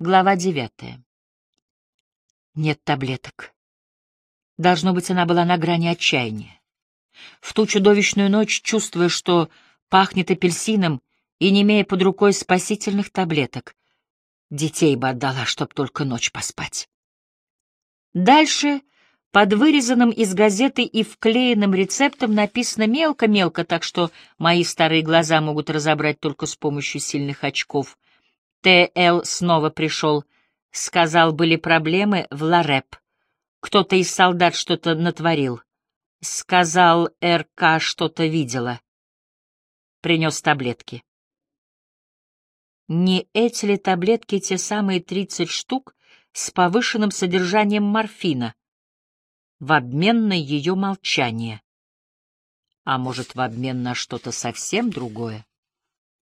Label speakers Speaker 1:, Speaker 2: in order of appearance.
Speaker 1: Глава девятая. Нет таблеток. Должно быть, она была на грани отчаяния. В ту чудовищную ночь, чувствуя, что пахнет апельсином, и не имея под рукой спасительных таблеток, детей бы отдала, чтоб только ночь поспать. Дальше, под вырезанным из газеты и вклеенным рецептом, написано мелко-мелко, так что мои старые глаза могут разобрать только с помощью сильных очков — Т.Л. снова пришел. Сказал, были проблемы в Лареп. Кто-то из солдат что-то натворил. Сказал, РК что-то видела. Принес таблетки. Не эти ли таблетки те самые тридцать штук с повышенным содержанием морфина? В обмен на ее молчание. А может, в обмен на что-то совсем другое?